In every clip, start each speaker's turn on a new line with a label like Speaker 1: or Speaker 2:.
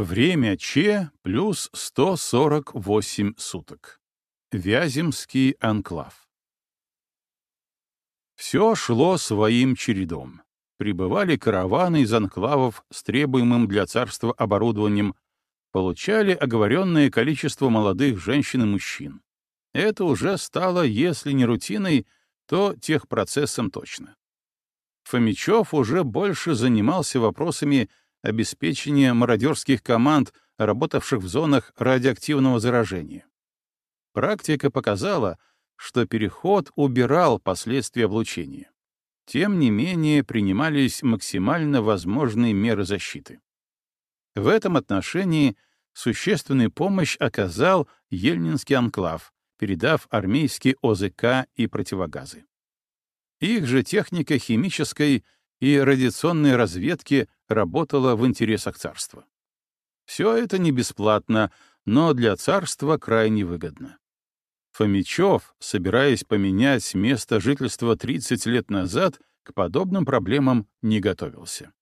Speaker 1: Время Че плюс 148 суток. Вяземский анклав. Все шло своим чередом. Прибывали караваны из анклавов с требуемым для царства оборудованием, получали оговоренное количество молодых женщин и мужчин. Это уже стало, если не рутиной, то техпроцессом точно. Фомичев уже больше занимался вопросами обеспечения мародерских команд, работавших в зонах радиоактивного заражения. Практика показала, что переход убирал последствия облучения. Тем не менее, принимались максимально возможные меры защиты. В этом отношении существенную помощь оказал Ельнинский анклав, передав армейские ОЗК и противогазы. Их же техника химической и радиационной разведки работала в интересах царства. Все это не бесплатно, но для царства крайне выгодно. Фомичев, собираясь поменять место жительства 30 лет назад, к подобным проблемам не готовился.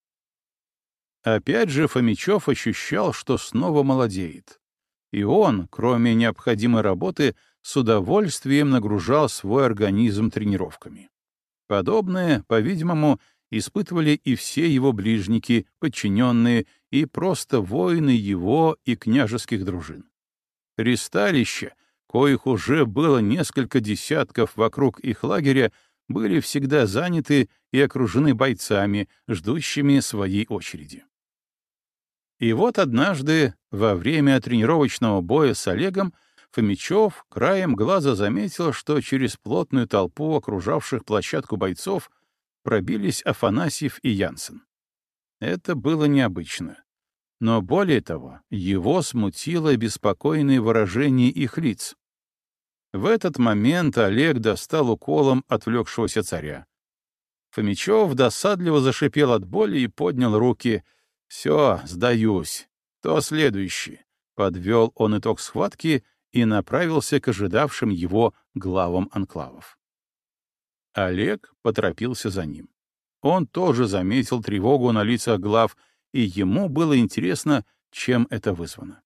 Speaker 1: Опять же, Фомичев ощущал, что снова молодеет. И он, кроме необходимой работы, с удовольствием нагружал свой организм тренировками. Подобное, по-видимому, испытывали и все его ближники, подчиненные и просто воины его и княжеских дружин. Ристалища, коих уже было несколько десятков вокруг их лагеря, были всегда заняты и окружены бойцами, ждущими своей очереди. И вот однажды, во время тренировочного боя с Олегом, Фомичев краем глаза заметил, что через плотную толпу окружавших площадку бойцов пробились Афанасьев и Янсен. Это было необычно. Но более того, его смутило беспокойное выражение их лиц. В этот момент Олег достал уколом отвлекшегося царя. Фомичев досадливо зашипел от боли и поднял руки. «Все, сдаюсь. Кто следующий?» Подвел он итог схватки и направился к ожидавшим его главам анклавов. Олег поторопился за ним. Он тоже заметил тревогу на лицах глав, и ему было интересно, чем это вызвано.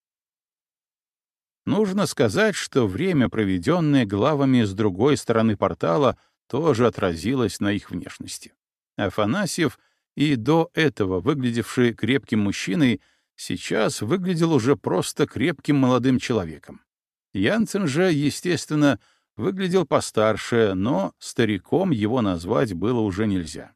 Speaker 1: Нужно сказать, что время, проведенное главами с другой стороны портала, тоже отразилось на их внешности. Афанасьев, и до этого выглядевший крепким мужчиной, сейчас выглядел уже просто крепким молодым человеком. Янцен же, естественно, выглядел постарше, но стариком его назвать было уже нельзя.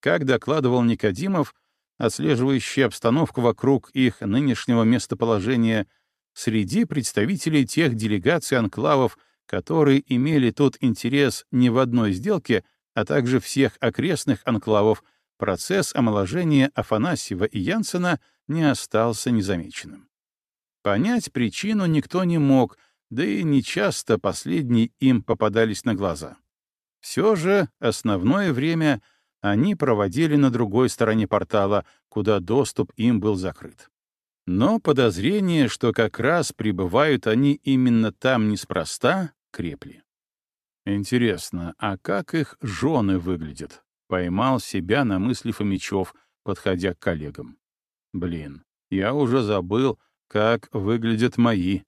Speaker 1: Как докладывал Никодимов, отслеживающий обстановку вокруг их нынешнего местоположения, среди представителей тех делегаций анклавов, которые имели тут интерес не в одной сделке, а также всех окрестных анклавов, процесс омоложения Афанасьева и Янсена не остался незамеченным. Понять причину никто не мог — да и нечасто последние им попадались на глаза. Все же основное время они проводили на другой стороне портала, куда доступ им был закрыт. Но подозрение, что как раз пребывают они именно там неспроста, крепли. Интересно, а как их жены выглядят? Поймал себя на мысли Фомичев, подходя к коллегам. Блин, я уже забыл, как выглядят мои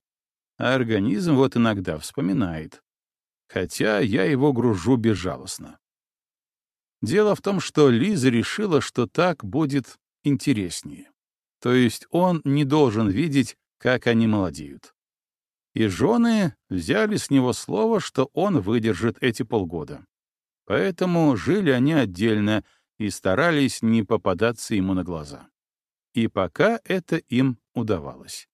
Speaker 1: а организм вот иногда вспоминает. Хотя я его гружу безжалостно. Дело в том, что Лиза решила, что так будет интереснее. То есть он не должен видеть, как они молодеют. И жены взяли с него слово, что он выдержит эти полгода. Поэтому жили они отдельно и старались не попадаться ему на глаза. И пока это им удавалось.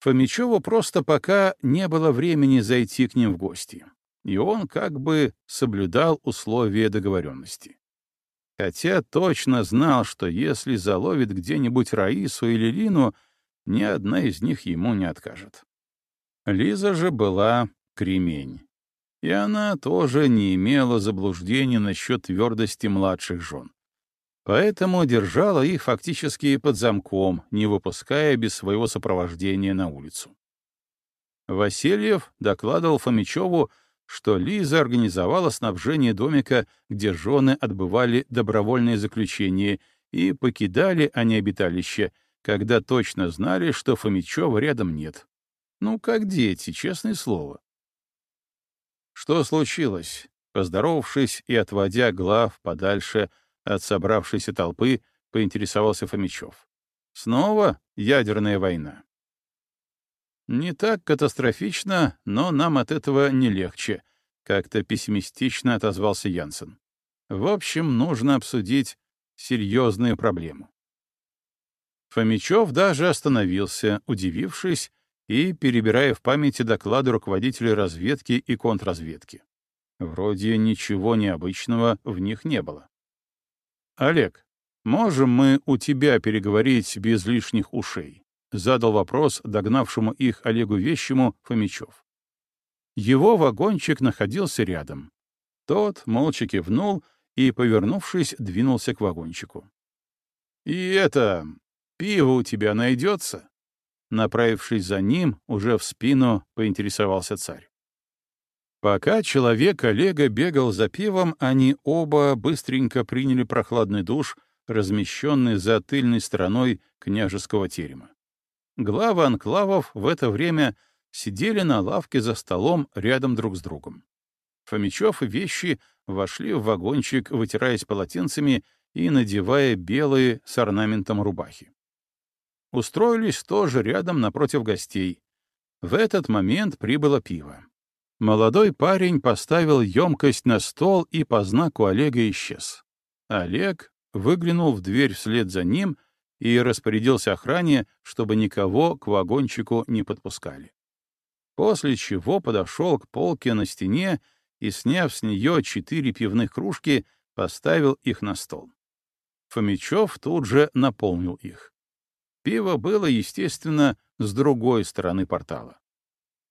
Speaker 1: Фомичеву просто пока не было времени зайти к ним в гости, и он как бы соблюдал условия договоренности. Хотя точно знал, что если заловит где-нибудь Раису или Лину, ни одна из них ему не откажет. Лиза же была кремень. И она тоже не имела заблуждений насчет твердости младших жен. Поэтому держала их фактически под замком, не выпуская без своего сопровождения на улицу. Васильев докладывал Фомичеву, что Лиза организовала снабжение домика, где жены отбывали добровольное заключение, и покидали они обиталище, когда точно знали, что Фомичева рядом нет. Ну, как дети, честное слово. Что случилось? Поздоровавшись и отводя глав подальше от собравшейся толпы, поинтересовался Фомичев. Снова ядерная война. Не так катастрофично, но нам от этого не легче, как-то пессимистично отозвался Янсен. В общем, нужно обсудить серьезную проблему. Фомичев даже остановился, удивившись и перебирая в памяти доклады руководителей разведки и контрразведки. Вроде ничего необычного в них не было. «Олег, можем мы у тебя переговорить без лишних ушей?» — задал вопрос догнавшему их Олегу Вещему Фомичев. Его вагончик находился рядом. Тот молча кивнул и, повернувшись, двинулся к вагончику. «И это... пиво у тебя найдется?» Направившись за ним, уже в спину поинтересовался царь. Пока человек Олега бегал за пивом, они оба быстренько приняли прохладный душ, размещенный за тыльной стороной княжеского терема. Главы анклавов в это время сидели на лавке за столом рядом друг с другом. Фомичев и вещи вошли в вагончик, вытираясь полотенцами и надевая белые с орнаментом рубахи. Устроились тоже рядом напротив гостей. В этот момент прибыло пиво. Молодой парень поставил емкость на стол и по знаку Олега исчез. Олег выглянул в дверь вслед за ним и распорядился охране, чтобы никого к вагончику не подпускали. После чего подошел к полке на стене и, сняв с нее четыре пивных кружки, поставил их на стол. Фомичев тут же наполнил их. Пиво было, естественно, с другой стороны портала.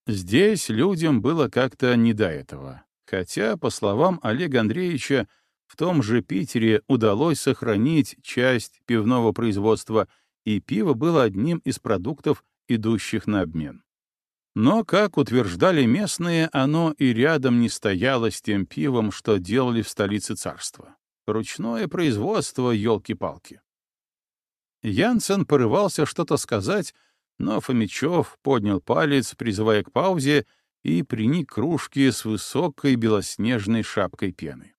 Speaker 1: Здесь людям было как-то не до этого, хотя, по словам Олега Андреевича, в том же Питере удалось сохранить часть пивного производства, и пиво было одним из продуктов, идущих на обмен. Но, как утверждали местные, оно и рядом не стояло с тем пивом, что делали в столице царства. Ручное производство, елки-палки. Янсен порывался что-то сказать, но Фомичев поднял палец, призывая к паузе, и приник кружки с высокой белоснежной шапкой пены.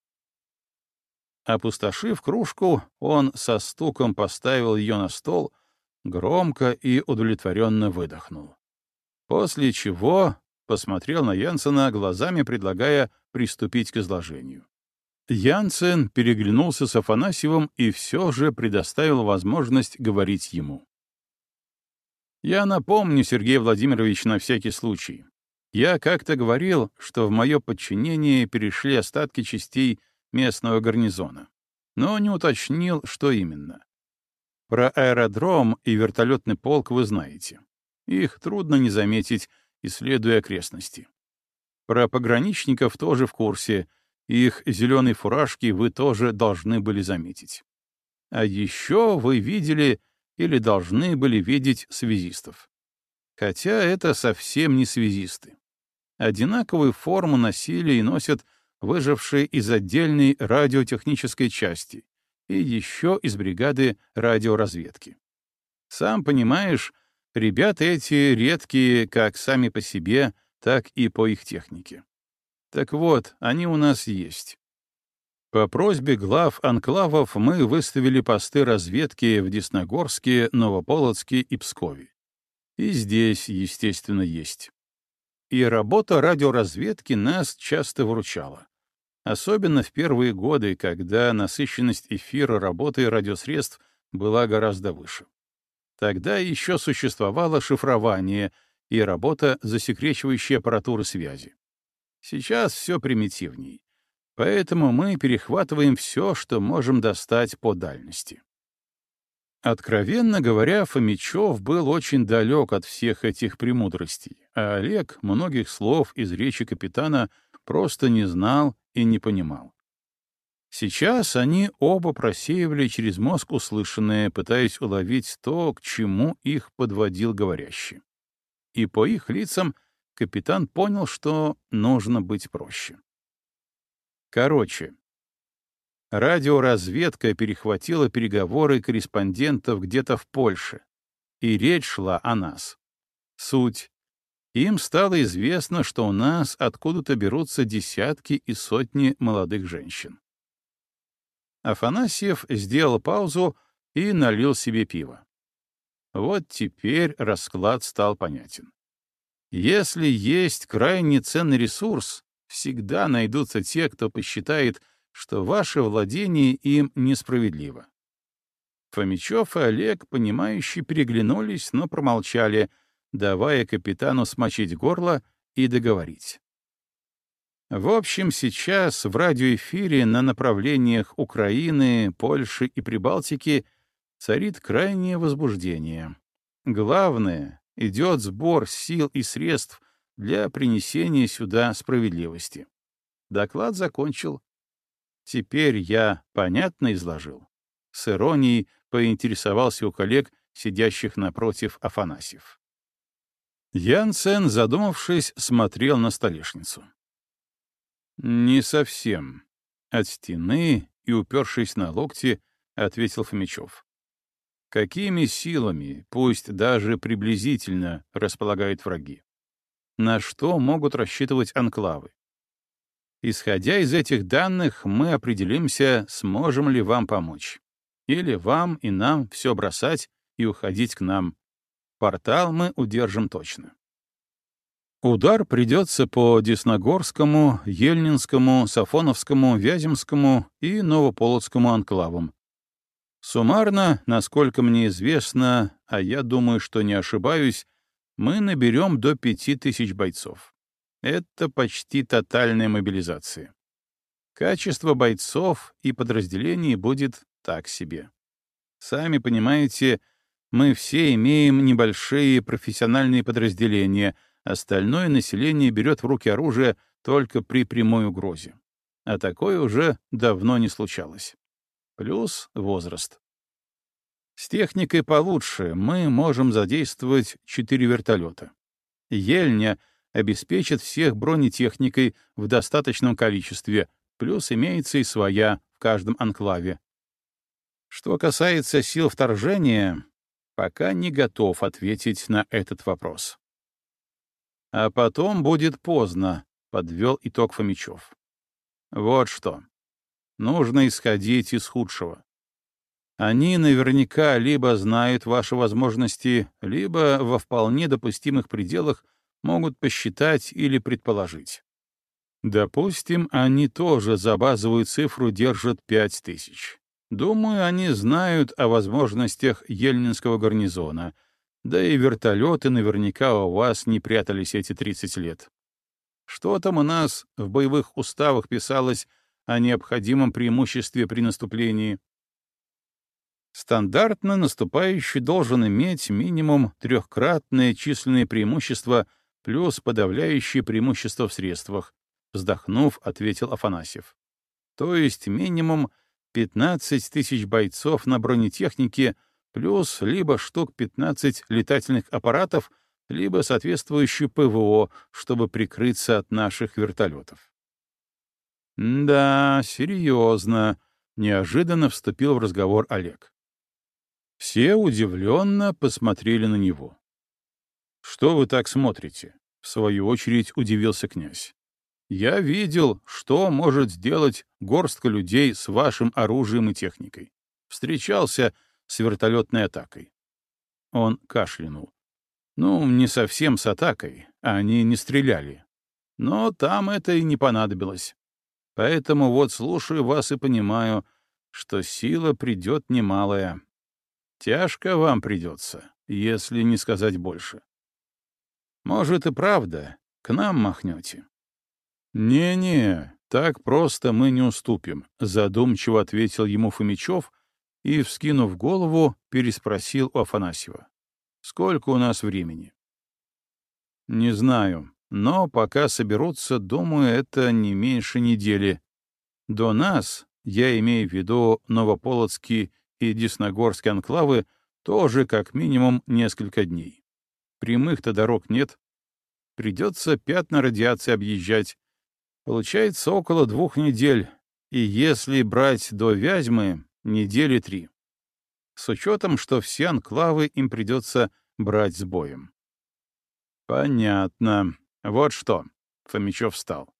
Speaker 1: Опустошив кружку, он со стуком поставил ее на стол, громко и удовлетворенно выдохнул. После чего посмотрел на Янсена, глазами предлагая приступить к изложению. Янсен переглянулся с Афанасьевым и все же предоставил возможность говорить ему. «Я напомню, Сергей Владимирович, на всякий случай. Я как-то говорил, что в мое подчинение перешли остатки частей местного гарнизона, но не уточнил, что именно. Про аэродром и вертолетный полк вы знаете. Их трудно не заметить, исследуя окрестности. Про пограничников тоже в курсе, их зеленые фуражки вы тоже должны были заметить. А еще вы видели или должны были видеть связистов. Хотя это совсем не связисты. Одинаковую форму носили и носят выжившие из отдельной радиотехнической части и еще из бригады радиоразведки. Сам понимаешь, Ребята эти редкие как сами по себе, так и по их технике. Так вот, они у нас есть. По просьбе глав анклавов мы выставили посты разведки в Десногорске, Новополоцке и Пскове. И здесь, естественно, есть. И работа радиоразведки нас часто выручала. Особенно в первые годы, когда насыщенность эфира работы радиосредств была гораздо выше. Тогда еще существовало шифрование и работа засекречивающей аппаратуры связи. Сейчас все примитивней. Поэтому мы перехватываем все, что можем достать по дальности. Откровенно говоря, Фомичев был очень далек от всех этих премудростей, а Олег многих слов из речи капитана просто не знал и не понимал. Сейчас они оба просеивали через мозг услышанное, пытаясь уловить то, к чему их подводил говорящий. И по их лицам капитан понял, что нужно быть проще. Короче, радиоразведка перехватила переговоры корреспондентов где-то в Польше, и речь шла о нас. Суть. Им стало известно, что у нас откуда-то берутся десятки и сотни молодых женщин. Афанасьев сделал паузу и налил себе пиво. Вот теперь расклад стал понятен. Если есть крайне ценный ресурс, всегда найдутся те, кто посчитает, что ваше владение им несправедливо. Фомичев и Олег, понимающие, переглянулись, но промолчали, давая капитану смочить горло и договорить. В общем, сейчас в радиоэфире на направлениях Украины, Польши и Прибалтики царит крайнее возбуждение. Главное, идет сбор сил и средств для принесения сюда справедливости. Доклад закончил. Теперь я понятно изложил. С иронией поинтересовался у коллег, сидящих напротив Афанасьев. Янсен, задумавшись, смотрел на столешницу. «Не совсем». От стены и упершись на локти, ответил Фомичев. «Какими силами, пусть даже приблизительно, располагают враги? На что могут рассчитывать анклавы? Исходя из этих данных, мы определимся, сможем ли вам помочь. Или вам и нам все бросать и уходить к нам. Портал мы удержим точно. Удар придется по Десногорскому, Ельнинскому, Сафоновскому, Вяземскому и Новополоцкому анклавам. Суммарно, насколько мне известно, а я думаю, что не ошибаюсь, мы наберем до пяти тысяч бойцов. Это почти тотальная мобилизация. Качество бойцов и подразделений будет так себе. Сами понимаете, мы все имеем небольшие профессиональные подразделения — Остальное население берет в руки оружие только при прямой угрозе. А такое уже давно не случалось. Плюс возраст. С техникой получше мы можем задействовать четыре вертолета. Ельня обеспечит всех бронетехникой в достаточном количестве, плюс имеется и своя в каждом анклаве. Что касается сил вторжения, пока не готов ответить на этот вопрос. А потом будет поздно, — подвел итог Фомичев. Вот что. Нужно исходить из худшего. Они наверняка либо знают ваши возможности, либо во вполне допустимых пределах могут посчитать или предположить. Допустим, они тоже за базовую цифру держат пять тысяч. Думаю, они знают о возможностях Ельнинского гарнизона — да и вертолеты наверняка у вас не прятались эти 30 лет. Что там у нас в боевых уставах писалось о необходимом преимуществе при наступлении? Стандартно наступающий должен иметь минимум трехкратное численное преимущество плюс подавляющее преимущество в средствах, вздохнув, ответил Афанасьев. То есть минимум 15 тысяч бойцов на бронетехнике — плюс либо штук 15 летательных аппаратов, либо соответствующее ПВО, чтобы прикрыться от наших вертолетов. «Да, серьезно», — неожиданно вступил в разговор Олег. Все удивленно посмотрели на него. «Что вы так смотрите?» — в свою очередь удивился князь. «Я видел, что может сделать горстка людей с вашим оружием и техникой. Встречался с вертолетной атакой. Он кашлянул. Ну, не совсем с атакой, они не стреляли. Но там это и не понадобилось. Поэтому вот слушаю вас и понимаю, что сила придет немалая. Тяжко вам придется, если не сказать больше. Может и правда, к нам махнете. «Не-не, так просто мы не уступим», — задумчиво ответил ему Фомичев, и, вскинув голову, переспросил у Афанасьева. «Сколько у нас времени?» «Не знаю, но пока соберутся, думаю, это не меньше недели. До нас, я имею в виду Новополоцкий и Десногорский анклавы, тоже как минимум несколько дней. Прямых-то дорог нет. Придется пятна радиации объезжать. Получается около двух недель, и если брать до Вязьмы, недели три. с учетом, что все анклавы им придется брать с боем. Понятно. Вот что. Фомичев встал.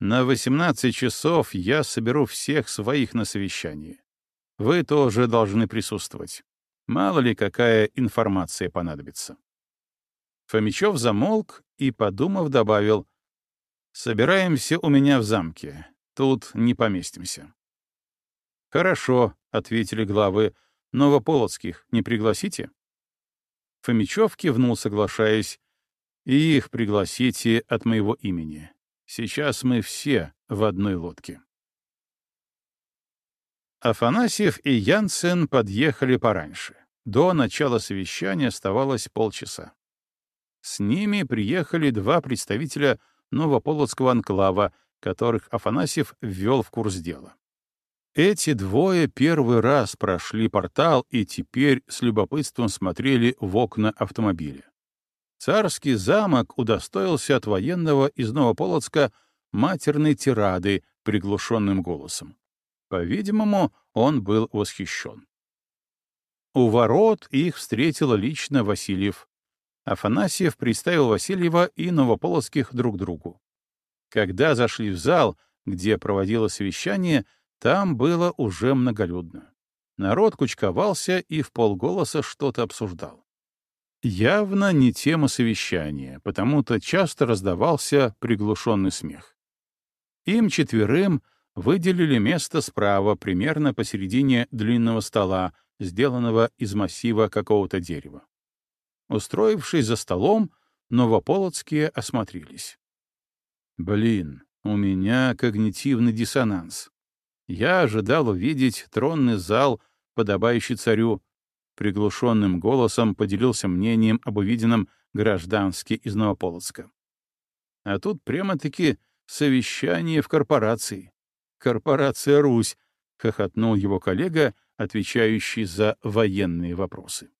Speaker 1: На 18 часов я соберу всех своих на совещании. Вы тоже должны присутствовать. Мало ли, какая информация понадобится. Фомичев замолк и, подумав, добавил, «Собираемся у меня в замке. Тут не поместимся». «Хорошо», — ответили главы, — «Новополоцких не пригласите?» Фомичев кивнул, соглашаясь, «И их пригласите от моего имени. Сейчас мы все в одной лодке». Афанасьев и Янсен подъехали пораньше. До начала совещания оставалось полчаса. С ними приехали два представителя Новополоцкого анклава, которых Афанасьев ввел в курс дела. Эти двое первый раз прошли портал и теперь с любопытством смотрели в окна автомобиля. Царский замок удостоился от военного из Новополоцка матерной тирады приглушенным голосом. По-видимому, он был восхищен. У ворот их встретил лично Васильев. Афанасьев представил Васильева и Новополоцких друг другу. Когда зашли в зал, где проводилось совещание, там было уже многолюдно. Народ кучковался и в полголоса что-то обсуждал. Явно не тема совещания, потому-то часто раздавался приглушенный смех. Им четверым выделили место справа, примерно посередине длинного стола, сделанного из массива какого-то дерева. Устроившись за столом, новополоцкие осмотрелись. «Блин, у меня когнитивный диссонанс. Я ожидал увидеть тронный зал, подобающий царю». Приглушенным голосом поделился мнением об увиденном гражданский из Новополоцка. А тут прямо-таки совещание в корпорации. «Корпорация Русь», — хохотнул его коллега, отвечающий за военные вопросы.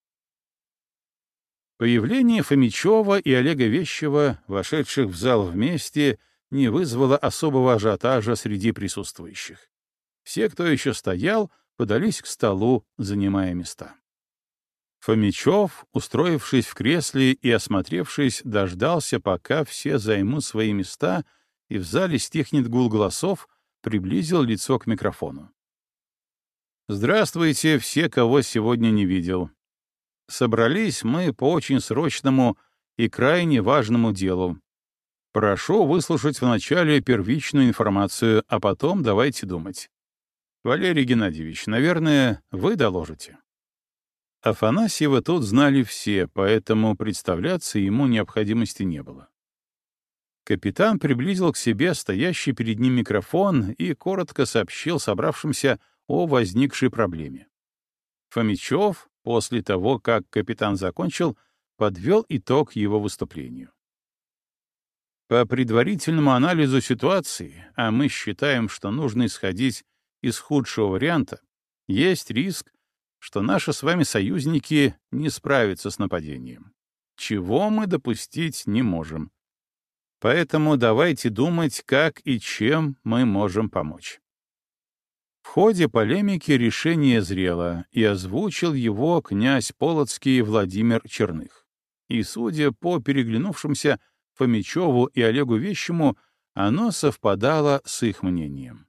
Speaker 1: Появление Фомичева и Олега Вещева, вошедших в зал вместе, не вызвало особого ажиотажа среди присутствующих. Все, кто еще стоял, подались к столу, занимая места. Фомичев, устроившись в кресле и осмотревшись, дождался, пока все займут свои места, и в зале стихнет гул голосов, приблизил лицо к микрофону. «Здравствуйте, все, кого сегодня не видел. Собрались мы по очень срочному и крайне важному делу. Прошу выслушать вначале первичную информацию, а потом давайте думать. Валерий Геннадьевич, наверное, вы доложите». Афанасьева тут знали все, поэтому представляться ему необходимости не было. Капитан приблизил к себе стоящий перед ним микрофон и коротко сообщил собравшимся о возникшей проблеме. Фомичев, после того, как капитан закончил, подвел итог его выступлению. По предварительному анализу ситуации, а мы считаем, что нужно исходить из худшего варианта, есть риск, что наши с вами союзники не справятся с нападением. Чего мы допустить не можем. Поэтому давайте думать, как и чем мы можем помочь. В ходе полемики решение зрело, и озвучил его князь Полоцкий Владимир Черных. И, судя по переглянувшимся Фомичеву и Олегу Вещему, оно совпадало с их мнением.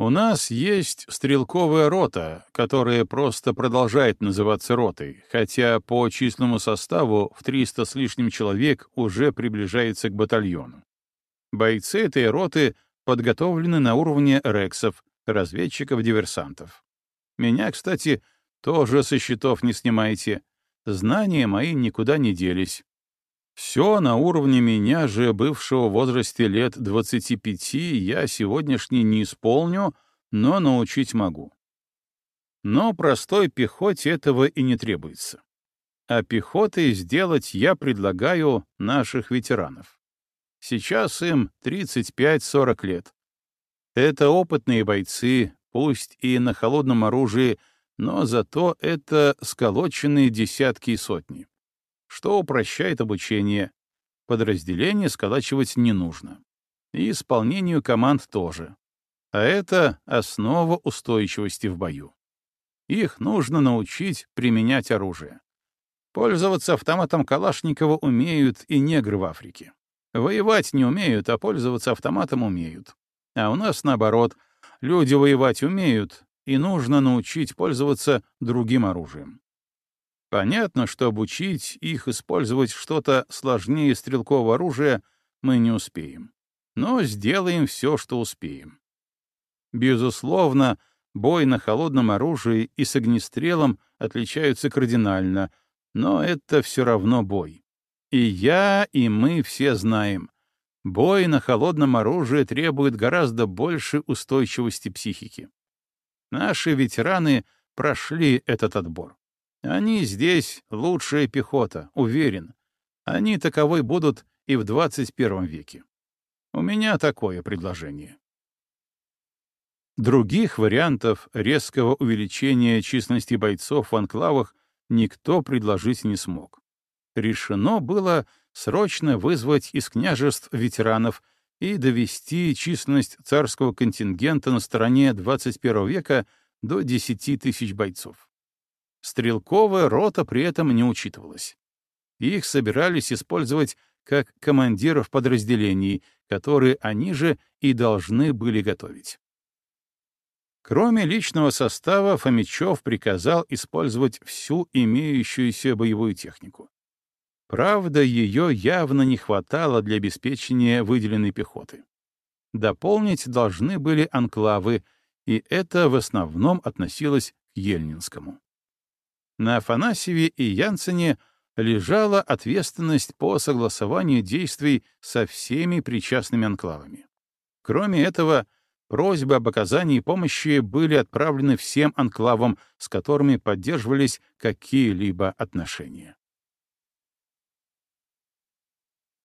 Speaker 1: У нас есть стрелковая рота, которая просто продолжает называться ротой, хотя по численному составу в 300 с лишним человек уже приближается к батальону. Бойцы этой роты подготовлены на уровне рексов, разведчиков-диверсантов. Меня, кстати, тоже со счетов не снимайте. Знания мои никуда не делись. Все на уровне меня же, бывшего в возрасте лет 25, я сегодняшний не исполню, но научить могу. Но простой пехоте этого и не требуется. А пехотой сделать я предлагаю наших ветеранов. Сейчас им 35-40 лет. Это опытные бойцы, пусть и на холодном оружии, но зато это сколоченные десятки и сотни что упрощает обучение. Подразделение сколачивать не нужно. И исполнению команд тоже. А это основа устойчивости в бою. Их нужно научить применять оружие. Пользоваться автоматом Калашникова умеют и негры в Африке. Воевать не умеют, а пользоваться автоматом умеют. А у нас наоборот. Люди воевать умеют, и нужно научить пользоваться другим оружием. Понятно, что обучить их использовать что-то сложнее стрелкового оружия мы не успеем. Но сделаем все, что успеем. Безусловно, бой на холодном оружии и с огнестрелом отличаются кардинально, но это все равно бой. И я, и мы все знаем, бой на холодном оружии требует гораздо больше устойчивости психики. Наши ветераны прошли этот отбор. Они здесь лучшая пехота, уверен. Они таковой будут и в 21 веке. У меня такое предложение. Других вариантов резкого увеличения численности бойцов в анклавах никто предложить не смог. Решено было срочно вызвать из княжеств ветеранов и довести численность царского контингента на стороне 21 века до 10 тысяч бойцов. Стрелковая рота при этом не учитывалась. Их собирались использовать как командиров подразделений, которые они же и должны были готовить. Кроме личного состава, Фомичев приказал использовать всю имеющуюся боевую технику. Правда, ее явно не хватало для обеспечения выделенной пехоты. Дополнить должны были анклавы, и это в основном относилось к Ельнинскому. На Афанасьеве и Янсене лежала ответственность по согласованию действий со всеми причастными анклавами. Кроме этого, Просьбы об оказании помощи были отправлены всем анклавам, с которыми поддерживались какие-либо отношения.